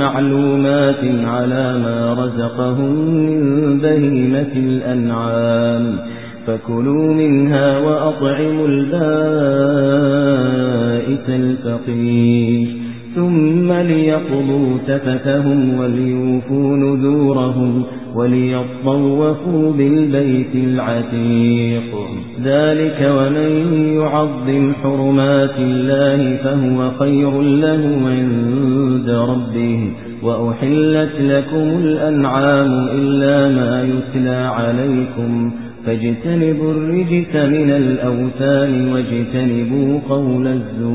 معلومات على ما رزقهم من بهيمة الأنعام. فكلوا منها وأطعموا البائس الفقير. ثم ليقضوا تفتهم وليوفوا نذورهم وليطوفوا بالبيت العتيق. ذلك ومن يعظم حرمات الله فهو خير له عند ربه. وأحلت لكم الأنعام إلا ما يتلى عليكم. فاجتنبوا الرجس من الأوثان واجتنبوا قول الزور.